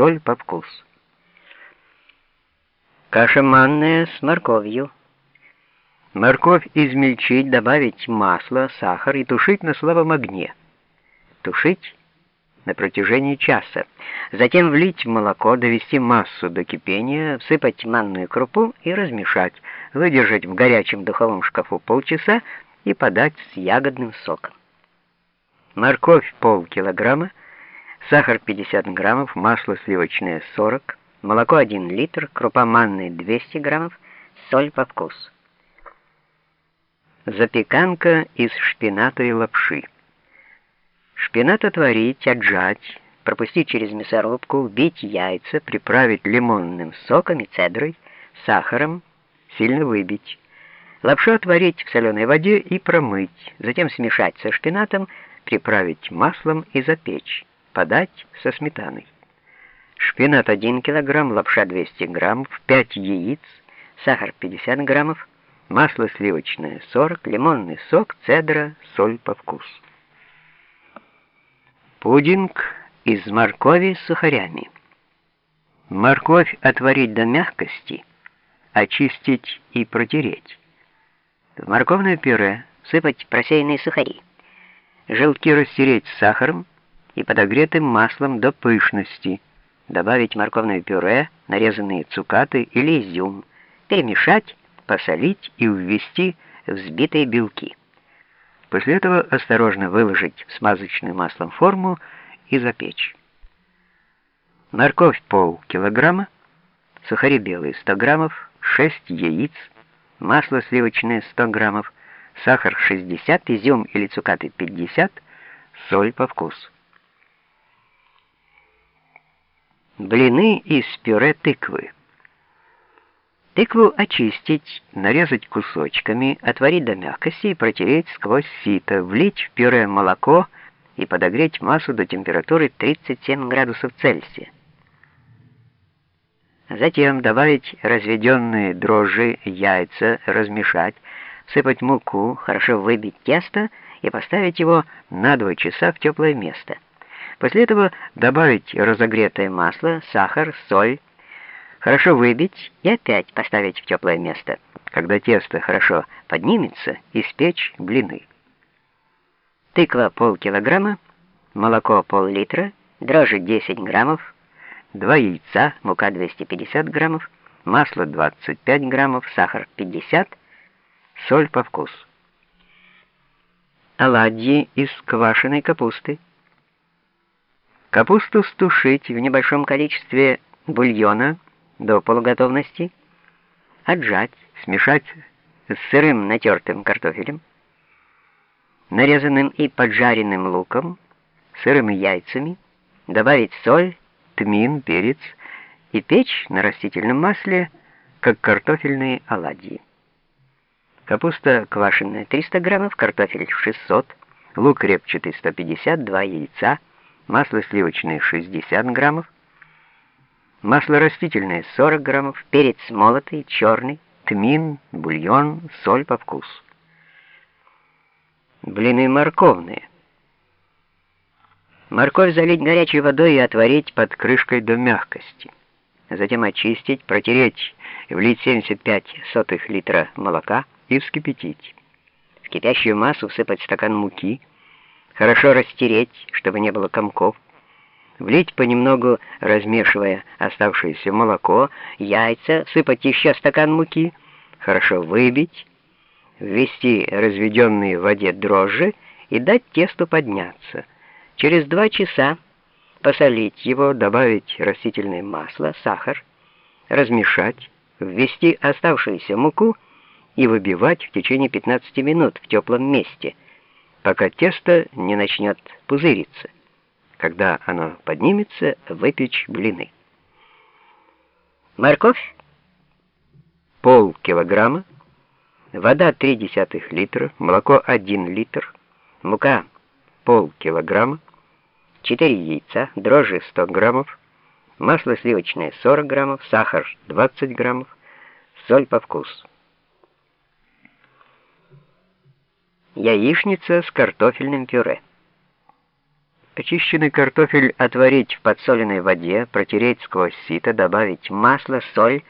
соль по вкусу. Каша манная с морковью. Морковь измельчить, добавить масло, сахар и тушить на слабом огне. Тушить на протяжении часа. Затем влить молоко, довести массу до кипения, всыпать манную крупу и размешать, выдержать в горячем духовом шкафу полчаса и подать с ягодным соком. Морковь полкилограмма, сахар 50 граммов, масло сливочное 40, молоко 1 литр, крупа манная 200 граммов, соль по вкусу. Запеканка из шпината и лапши. Шпинат отварить, отжать, пропустить через мясорубку, вбить яйца, приправить лимонным соком и цедрой, сахаром, сильно выбить. Лапшу отварить в соленой воде и промыть, затем смешать со шпинатом, приправить маслом и запечь. Подать со сметаной. Шпинат 1 кг, лапша 200 граммов, 5 яиц, сахар 50 граммов, масло сливочное 40, лимонный сок, цедра, соль по вкусу. Пудинг из моркови с сухарями. Морковь отварить до мягкости, очистить и протереть. В морковное пюре сыпать просеянные сухари. Желтки растереть с сахаром и подогретым маслом до пышности. Добавить морковное пюре, нарезанные цукаты или изюм. Перемешать, посолить и ввести взбитые белки. После этого осторожно выложить в смазочную маслом форму и запечь. Морковь полкилограмма, сухари белые 100 граммов, 6 яиц, масло сливочное 100 граммов, сахар 60, изюм или цукаты 50, соль по вкусу. Блины из пюре тыквы. Тыкву очистить, нарезать кусочками, отварить до мягкости и протереть сквозь сито, влить в пюре молоко и подогреть массу до температуры 37 градусов Цельсия. Затем добавить разведенные дрожжи, яйца, размешать, сыпать муку, хорошо выбить тесто и поставить его на 2 часа в теплое место. После этого добавить разогретое масло, сахар, соль, хорошо выбить и опять поставить в теплое место. Когда тесто хорошо поднимется, испечь блины. Тыква полкилограмма, молоко пол-литра, дрожжи 10 граммов, 2 яйца, мука 250 граммов, масло 25 граммов, сахар 50, соль по вкусу. Оладьи из квашеной капусты. Капусту стушить в небольшом количестве бульона до полуготовности, отжать, смешать с сырым натертым картофелем, нарезанным и поджаренным луком, сырыми яйцами, добавить соль, тмин, перец и печь на растительном масле, как картофельные оладьи. Капуста квашеная 300 граммов, картофель 600, лук репчатый 150, 2 яйца, масло сливочное 60 граммов, масло растительное 40 граммов, перец молотый, черный, тмин, бульон, соль по вкусу. Блины морковные. Морковь залить горячей водой и отварить под крышкой до мягкости. Затем очистить, протереть влить 75 сотых литра молока и вскипятить. В кипящую массу всыпать стакан муки, хорошо растереть, чтобы не было комков, влить понемногу, размешивая оставшееся молоко, яйца, сыпать еще стакан муки, хорошо выбить, ввести разведенные в воде дрожжи и дать тесту подняться. Через два часа посолить его, добавить растительное масло, сахар, размешать, ввести оставшуюся муку и выбивать в течение 15 минут в теплом месте, пока тесто не начнет пузыриться. Когда оно поднимется, выпечь блины. Морковь пол килограмма, вода 0,3 литра, молоко 1 литр, мука пол килограмма, 4 яйца, дрожжи 100 граммов, масло сливочное 40 граммов, сахар 20 граммов, соль по вкусу. Яичница с картофельным пюре. Очищенный картофель отварить в подсоленной воде, протереть сквозь сито, добавить масло, соль